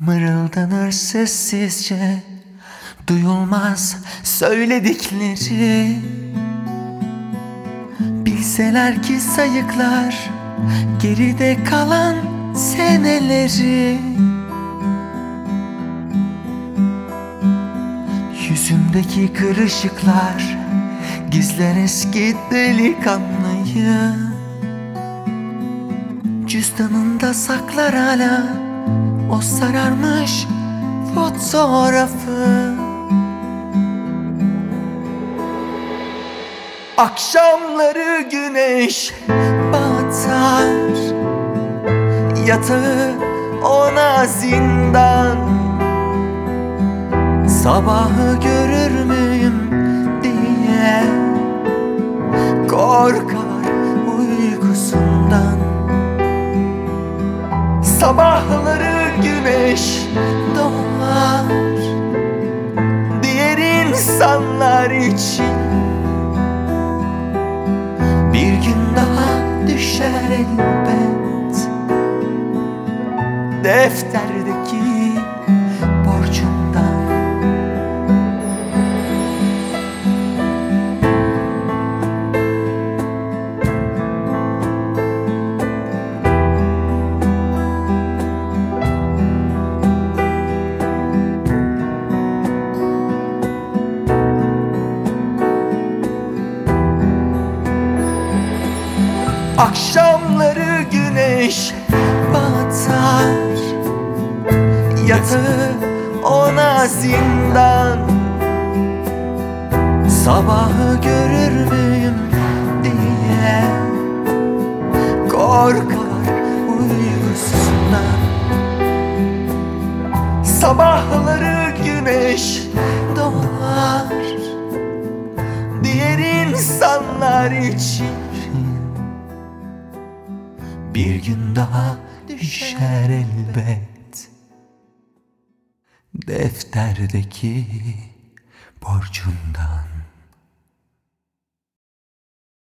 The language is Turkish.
Mırıldanır sessizce Duyulmaz söyledikleri. Bilseler ki sayıklar Geride kalan seneleri. Yüzümdeki kırışıklar Gizler eski delikanlıyı. Cüzdanında saklar hala O sararmış fotoğrafı. Akşamları güneş batar. Yatağı ona zindan. Sabahı görür müyüm diye Korkar uykusundan. Sabahları güneş doğar. Diğer insanlar için Bir gün daha düşer elbet. Defterdeki Akşamları güneş batar. Yatağı ona zindan. Sabahı görür müyüm diye Korkar uykusundan Sabahları güneş doğar. Diğer insanlar için bir gün daha düşer elbet. Defterdeki borcundan